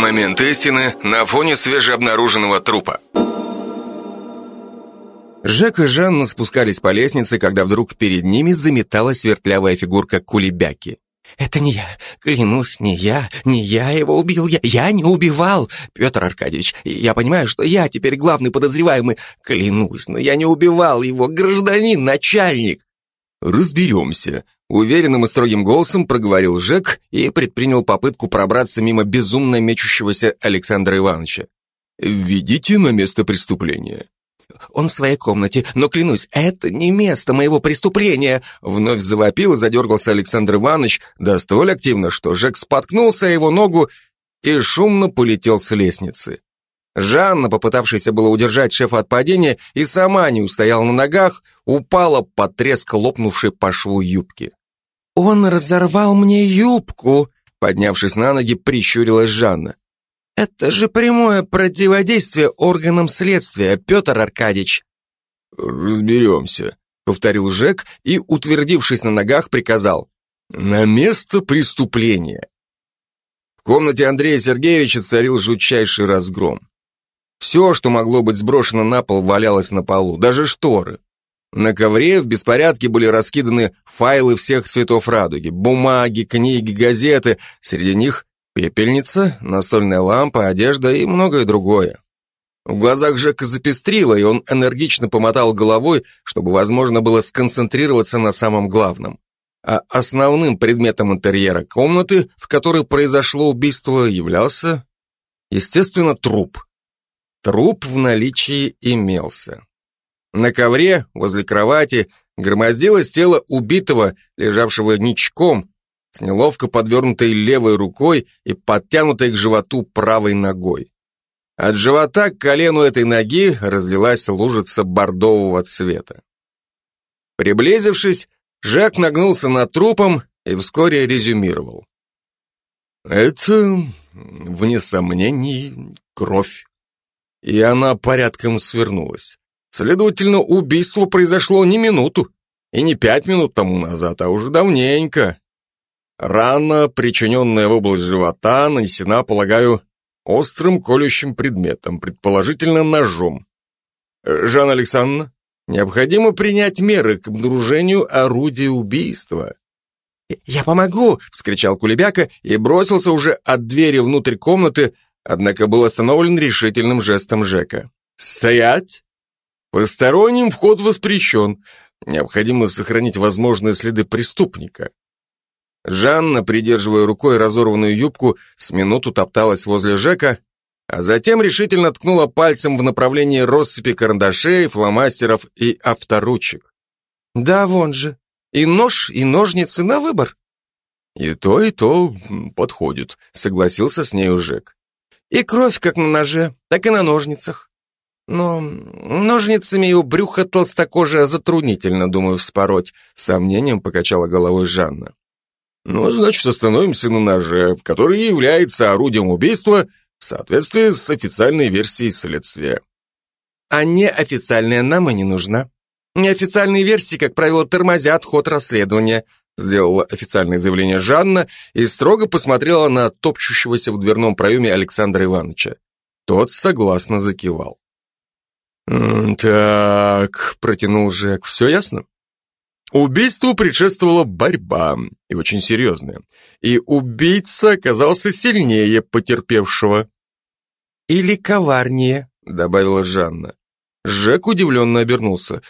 Момент истины на фоне свежеобнаруженного трупа. Жек и Жанна спускались по лестнице, когда вдруг перед ними заметалась свертлявая фигурка кулебяки. «Это не я, клянусь, не я, не я его убил, я, я не убивал, Петр Аркадьевич, я понимаю, что я теперь главный подозреваемый, клянусь, но я не убивал его, гражданин, начальник!» «Разберемся», — уверенным и строгим голосом проговорил Жек и предпринял попытку пробраться мимо безумно мечущегося Александра Ивановича. «Введите на место преступления». Он в своей комнате, но клянусь, это не место моего преступления!» Вновь завопил и задергался Александр Иванович, да столь активно, что Жек споткнулся о его ногу и шумно полетел с лестницы. Жанна, попытавшаяся было удержать шефа от падения, и сама не устояла на ногах, упала под треск лопнувшей по шву юбки. «Он разорвал мне юбку!» Поднявшись на ноги, прищурилась Жанна. Это же прямое противодействие органам следствия, Петр Аркадьевич. Разберемся, повторил Жек и, утвердившись на ногах, приказал. На место преступления. В комнате Андрея Сергеевича царил жутчайший разгром. Все, что могло быть сброшено на пол, валялось на полу, даже шторы. На ковре в беспорядке были раскиданы файлы всех цветов радуги, бумаги, книги, газеты, среди них Пепельница, настольная лампа, одежда и многое другое. В глазах Жека запестрило, и он энергично помотал головой, чтобы возможно было сконцентрироваться на самом главном. А основным предметом интерьера комнаты, в которой произошло убийство, являлся, естественно, труп. Труп в наличии имелся. На ковре, возле кровати, громоздилось тело убитого, лежавшего ничком, с неловко подвернутой левой рукой и подтянутой к животу правой ногой. От живота к колену этой ноги разлилась лужица бордового цвета. Приблизившись, Жак нагнулся над трупом и вскоре резюмировал. «Это, вне сомнений, кровь. И она порядком свернулась. Следовательно, убийство произошло не минуту и не пять минут тому назад, а уже давненько. Рана, причиненная в область живота, нанесена, полагаю, острым колющим предметом, предположительно ножом. Жанна Александровна, необходимо принять меры к обнаружению орудия убийства. «Я помогу!» — вскричал Кулебяка и бросился уже от двери внутрь комнаты, однако был остановлен решительным жестом Жека. «Стоять! Посторонним вход воспрещен. Необходимо сохранить возможные следы преступника. Жанна, придерживая рукой разорванную юбку, с минуту топталась возле Жека, а затем решительно ткнула пальцем в направлении россыпи карандашей, фломастеров и авторучек. «Да, вон же. И нож, и ножницы на выбор». «И то, и то подходит», — согласился с нею Жек. «И кровь как на ноже, так и на ножницах. Но ножницами у брюха толстокожая затруднительно, думаю, вспороть», — сомнением покачала головой Жанна. Ну, значит, остановимся на ноже, который является орудием убийства в соответствии с официальной версией следствия. А неофициальная нам и не нужна. Неофициальные версии, как правило, тормозят ход расследования, сделала официальное заявление Жанна и строго посмотрела на топчущегося в дверном проеме Александра Ивановича. Тот согласно закивал. «Так», — протянул Жек, — «все ясно?» Убийству предшествовала борьба, и очень серьезная. И убийца оказался сильнее потерпевшего. «Или коварнее», — добавила Жанна. Жек удивленно обернулся.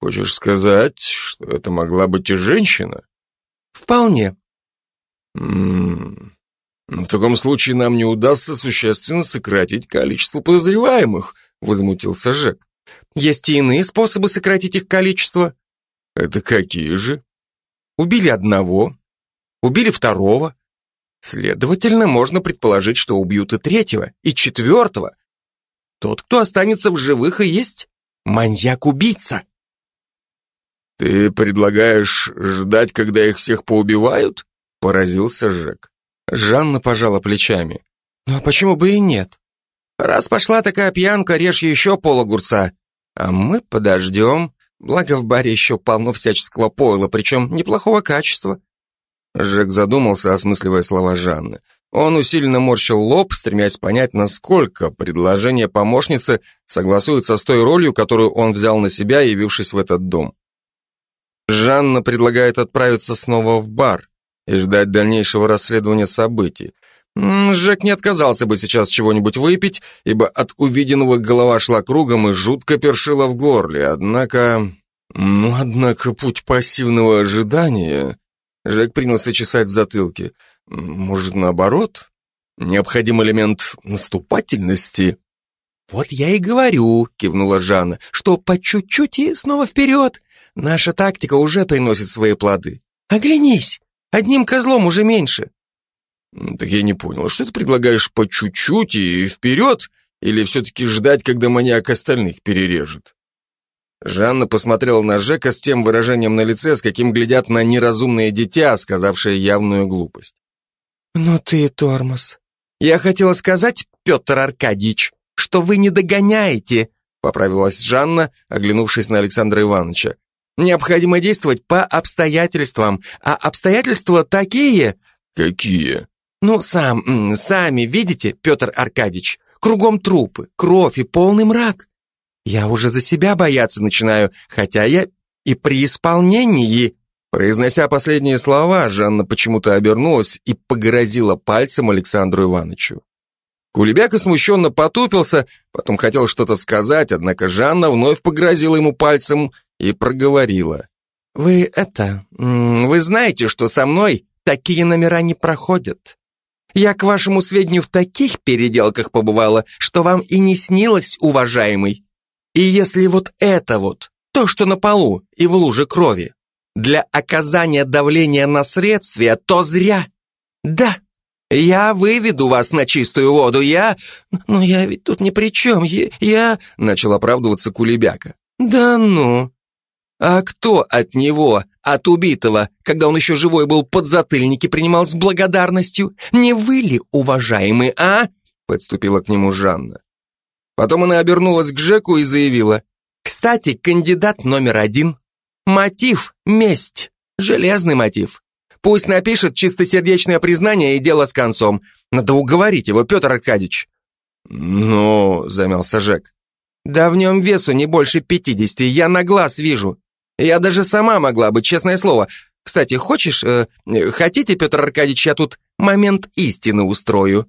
«Хочешь сказать, что это могла быть и женщина?» «Вполне». «М -м, «В таком случае нам не удастся существенно сократить количество подозреваемых», — возмутился Жек. «Есть и иные способы сократить их количество», это какие же? Убили одного, убили второго. Следовательно, можно предположить, что убьют и третьего, и четвертого. Тот, кто останется в живых, и есть маньяк-убийца. Ты предлагаешь ждать, когда их всех поубивают? Поразился Жек. Жанна пожала плечами. Ну а почему бы и нет? Раз пошла такая пьянка, режь еще пол А мы подождем. Благо в баре еще полно всяческого пойла, причем неплохого качества. Жек задумался, осмысливая слова Жанны. Он усиленно морщил лоб, стремясь понять, насколько предложение помощницы согласуется с той ролью, которую он взял на себя, явившись в этот дом. Жанна предлагает отправиться снова в бар и ждать дальнейшего расследования событий. Жек не отказался бы сейчас чего-нибудь выпить, ибо от увиденного голова шла кругом и жутко першила в горле. Однако... Ну, однако путь пассивного ожидания... Жек принялся чесать в затылке. Может, наоборот? Необходим элемент наступательности? «Вот я и говорю», — кивнула Жанна, «что по чуть-чуть и снова вперед. Наша тактика уже приносит свои плоды. Оглянись, одним козлом уже меньше». «Так я не понял, что ты предлагаешь по чуть-чуть и вперед, или все-таки ждать, когда маньяк остальных перережет?» Жанна посмотрела на Жека с тем выражением на лице, с каким глядят на неразумное дитя, сказавшее явную глупость. «Ну ты тормоз. Я хотела сказать, Петр Аркадьевич, что вы не догоняете», поправилась Жанна, оглянувшись на Александра Ивановича. «Необходимо действовать по обстоятельствам, а обстоятельства такие...» «Какие?» «Ну, сам, сами видите, Петр Аркадьевич, кругом трупы, кровь и полный мрак. Я уже за себя бояться начинаю, хотя я и при исполнении...» Произнося последние слова, Жанна почему-то обернулась и погрозила пальцем Александру Ивановичу. Кулебяка смущенно потупился, потом хотел что-то сказать, однако Жанна вновь погрозила ему пальцем и проговорила. «Вы это... Вы знаете, что со мной такие номера не проходят. Я, к вашему сведению, в таких переделках побывала, что вам и не снилось, уважаемый. И если вот это вот, то, что на полу и в луже крови, для оказания давления на средствие, то зря. Да, я выведу вас на чистую воду, я... Но я ведь тут ни при чем, я... Начал оправдываться Кулебяка. Да ну. А кто от него, от убитого, когда он еще живой был, подзатыльники принимал с благодарностью? Не вы ли, уважаемый, а? Подступила к нему Жанна. Потом она обернулась к Жеку и заявила. Кстати, кандидат номер один Мотив — месть. Железный мотив. Пусть напишет чистосердечное признание и дело с концом. Надо уговорить его, Петр Аркадьевич. «Ну...» — замялся Жек. «Да в нем весу не больше пятидесяти, я на глаз вижу. Я даже сама могла бы, честное слово. Кстати, хочешь, э, хотите, Петр Аркадьевич, я тут момент истины устрою?»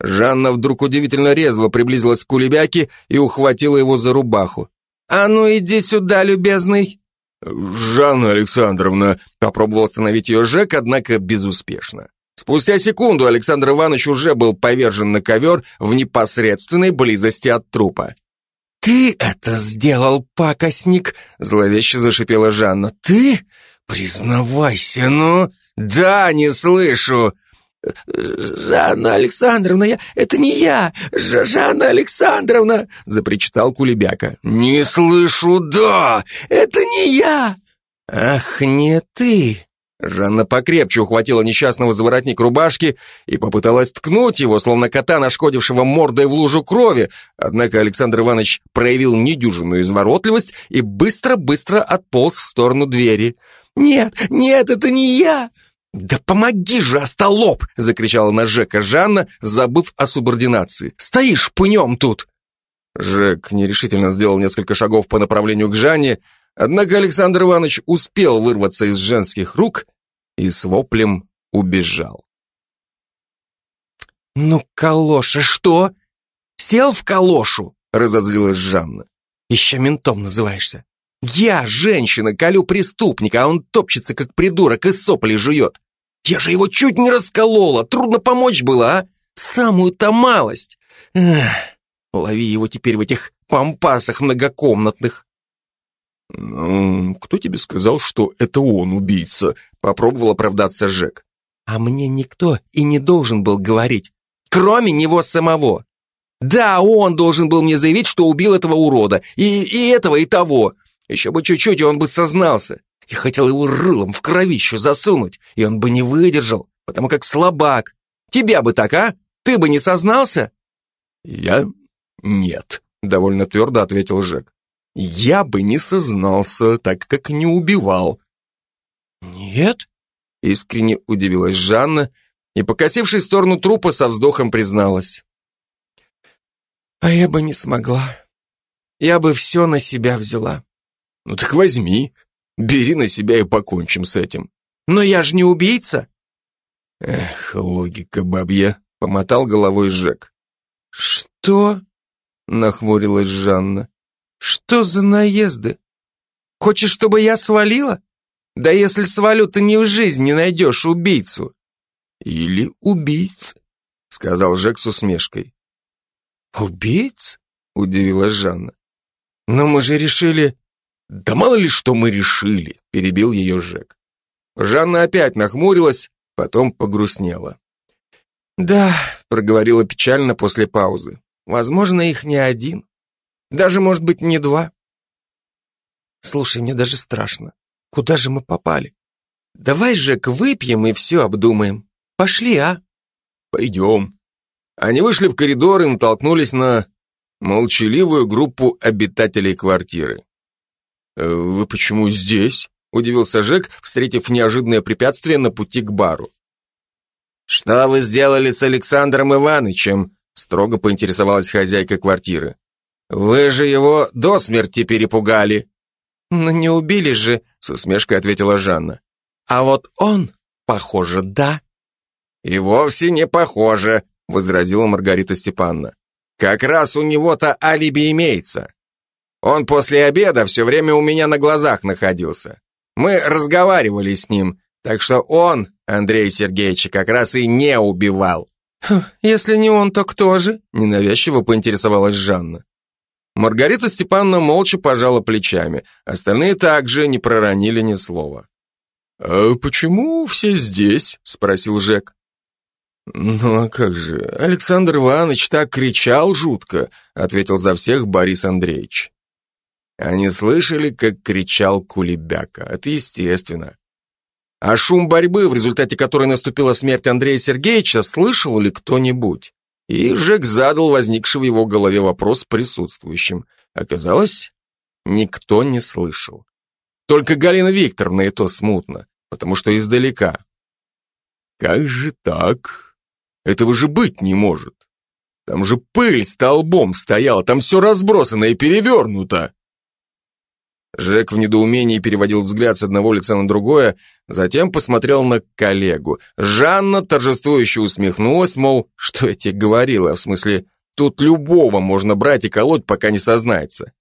Жанна вдруг удивительно резво приблизилась к Кулебяке и ухватила его за рубаху. «А ну иди сюда, любезный!» «Жанна Александровна», — попробовал остановить ее Жек, однако безуспешно. Спустя секунду Александр Иванович уже был повержен на ковер в непосредственной близости от трупа. «Ты это сделал, пакостник!» — зловеще зашипела Жанна. «Ты? Признавайся, ну!» «Да, не слышу!» «Жанна Александровна, я... это не я! Ж Жанна Александровна!» — запричитал Кулебяка. «Не слышу, да! Это не я!» «Ах, не ты!» Жанна покрепче ухватила несчастного за воротник рубашки и попыталась ткнуть его, словно кота, нашкодившего мордой в лужу крови, однако Александр Иванович проявил недюжинную изворотливость и быстро-быстро отполз в сторону двери. «Нет, нет, это не я!» «Да помоги же, остолоп!» — закричала на Жека Жанна, забыв о субординации. «Стоишь пнем тут!» Жек нерешительно сделал несколько шагов по направлению к Жанне, однако Александр Иванович успел вырваться из женских рук и с воплем убежал. «Ну, калоша, что? Сел в калошу?» — разозлилась Жанна. «Еще ментом называешься. Я, женщина, колю преступника, а он топчется, как придурок, и сопли жует. Я же его чуть не расколола, трудно помочь было, а? Самую-то малость. Эх, лови его теперь в этих пампасах многокомнатных. «Ну, кто тебе сказал, что это он убийца?» Попробовал оправдаться Жек. «А мне никто и не должен был говорить, кроме него самого. Да, он должен был мне заявить, что убил этого урода, и, и этого, и того. Еще бы чуть-чуть, и он бы сознался. Я хотел его рылом в кровищу засунуть, и он бы не выдержал, потому как слабак. Тебя бы так, а? Ты бы не сознался?» «Я? Нет», — довольно твердо ответил Жек. «Я бы не сознался, так как не убивал». «Нет?» — искренне удивилась Жанна, и, покосившись в сторону трупа, со вздохом призналась. А я бы не смогла. Я бы все на себя взяла. Ну так возьми, бери на себя и покончим с этим. Но я же не убийца. Эх, логика бабья, помотал головой Жек. Что? Нахмурилась Жанна. Что за наезды? Хочешь, чтобы я свалила? Да если свалю, ты ни в жизнь не найдешь убийцу. Или убийц, сказал Жек с усмешкой. «Убийц?» — удивилась Жанна. «Но мы же решили...» «Да мало ли что мы решили!» — перебил ее Жек. Жанна опять нахмурилась, потом погрустнела. «Да», — проговорила печально после паузы, «возможно, их не один. Даже, может быть, не два. Слушай, мне даже страшно. Куда же мы попали? Давай, Жек, выпьем и все обдумаем. Пошли, а?» «Пойдем», они вышли в коридор и натолкнулись на молчаливую группу обитателей квартиры. «Э, «Вы почему здесь?» – удивился Жек, встретив неожиданное препятствие на пути к бару. «Что вы сделали с Александром Ивановичем?» – строго поинтересовалась хозяйка квартиры. «Вы же его до смерти перепугали». «Ну не убили же», – с усмешкой ответила Жанна. «А вот он, похоже, да». «И вовсе не похоже», возразила Маргарита Степановна. «Как раз у него-то алиби имеется. Он после обеда все время у меня на глазах находился. Мы разговаривали с ним, так что он, Андрей Сергеевич, как раз и не убивал». «Хм, «Если не он, то кто же?» – ненавязчиво поинтересовалась Жанна. Маргарита Степановна молча пожала плечами, остальные также не проронили ни слова. «А почему все здесь?» – спросил Жек. «Ну а как же, Александр Иванович так кричал жутко», ответил за всех Борис Андреевич. Они слышали, как кричал Кулебяка, это естественно. А шум борьбы, в результате которой наступила смерть Андрея Сергеевича, слышал ли кто-нибудь? И Жек задал возникший в его голове вопрос присутствующим. Оказалось, никто не слышал. Только Галина Викторовна и то смутно, потому что издалека. «Как же так?» Этого же быть не может. Там же пыль столбом стояла, там все разбросано и перевернуто. Жек в недоумении переводил взгляд с одного лица на другое, затем посмотрел на коллегу. Жанна торжествующе усмехнулась, мол, что я тебе говорила, в смысле, тут любого можно брать и колоть, пока не сознается.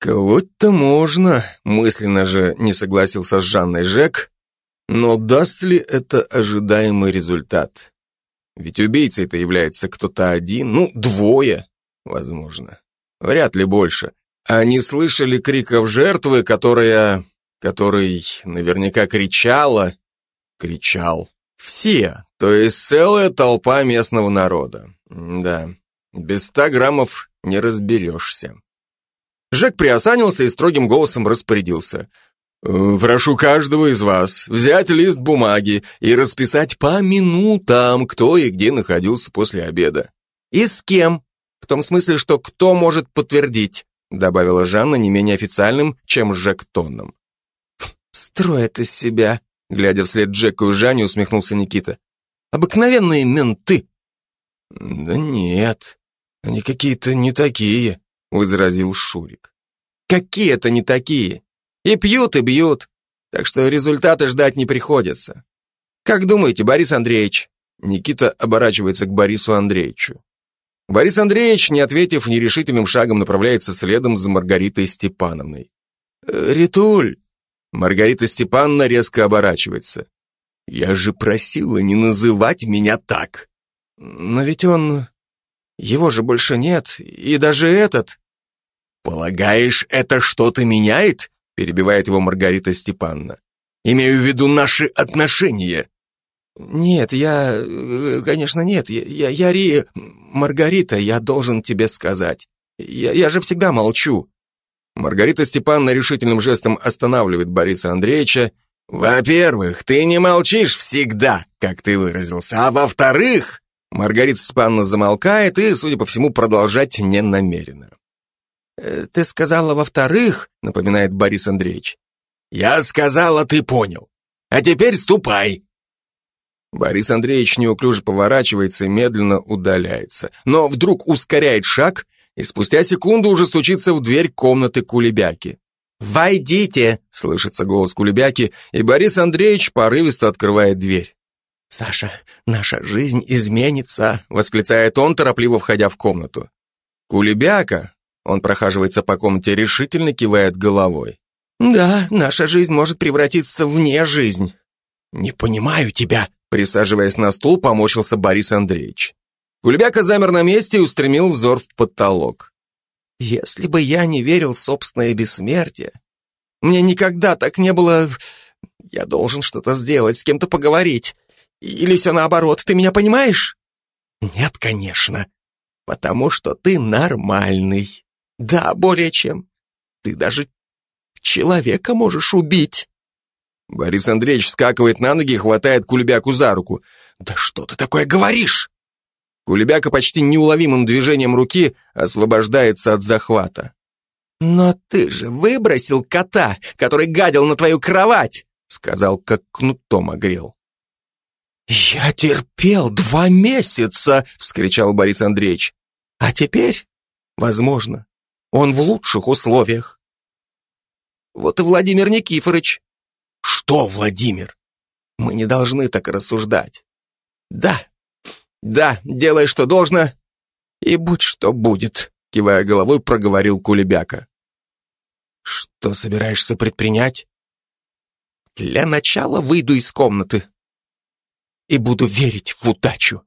Колоть-то можно, мысленно же не согласился с Жанной Жек, но даст ли это ожидаемый результат? Ведь убийцей-то является кто-то один, ну, двое, возможно. Вряд ли больше. Они слышали криков жертвы, которая... который наверняка кричала... Кричал. Все, то есть целая толпа местного народа. Да, без ста граммов не разберешься. Жек приосанился и строгим голосом распорядился. Прошу каждого из вас взять лист бумаги и расписать по минутам, кто и где находился после обеда. И с кем? В том смысле, что кто может подтвердить, добавила Жанна не менее официальным, чем Жек тоном. Строят из себя, глядя вслед Джеку и Жанне, усмехнулся Никита. Обыкновенные менты. Да нет, они какие-то не такие, возразил Шурик. Какие это не такие? И пьют, и бьют. Так что результаты ждать не приходится. Как думаете, Борис Андреевич? Никита оборачивается к Борису Андреевичу. Борис Андреевич, не ответив, нерешительным шагом направляется следом за Маргаритой Степановной. «Э, «Ритуль!» Маргарита Степановна резко оборачивается. «Я же просила не называть меня так!» «Но ведь он... Его же больше нет, и даже этот...» «Полагаешь, это что-то меняет?» перебивает его Маргарита Степановна. Имею в виду наши отношения. Нет, я... Э, конечно, нет. Я, я Ри... Маргарита, я должен тебе сказать. Я, я же всегда молчу. Маргарита Степановна решительным жестом останавливает Бориса Андреевича. «Во-первых, ты не молчишь всегда, как ты выразился, а во-вторых...» Маргарита Степановна замолкает и, судя по всему, продолжать не намерена. Э, «Ты сказала во-вторых», — напоминает Борис Андреевич. «Я сказала, ты понял. А теперь ступай». Борис Андреевич неуклюже поворачивается и медленно удаляется. Но вдруг ускоряет шаг и спустя секунду уже стучится в дверь комнаты Кулебяки. «Войдите!» — слышится голос Кулебяки, и Борис Андреевич порывисто открывает дверь. «Саша, наша жизнь изменится!» — восклицает он, торопливо входя в комнату. Кулебяка, он прохаживается по комнате, решительно кивает головой. «Да, наша жизнь может превратиться в не жизнь». «Не понимаю тебя», — присаживаясь на стул, помочился Борис Андреевич. Кулебяка замер на месте и устремил взор в потолок. «Если бы я не верил в собственное бессмертие, мне никогда так не было... Я должен что-то сделать, с кем-то поговорить. Или все наоборот, ты меня понимаешь?» «Нет, конечно. Потому что ты нормальный. Да, более чем. Ты даже человека можешь убить». Борис Андреевич вскакивает на ноги и хватает Кулебяку за руку. «Да что ты такое говоришь?» Кулебяка почти неуловимым движением руки освобождается от захвата. «Но ты же выбросил кота, который гадил на твою кровать!» сказал, как кнутом огрел. «Я терпел два месяца!» — вскричал Борис Андреевич. «А теперь, возможно, он в лучших условиях. Вот и Владимир Никифорович». «Что, Владимир?» «Мы не должны так рассуждать. Да, да, делай, что должно, и будь что будет», кивая головой, проговорил Кулебяка. «Что собираешься предпринять?» «Для начала выйду из комнаты и буду верить в удачу».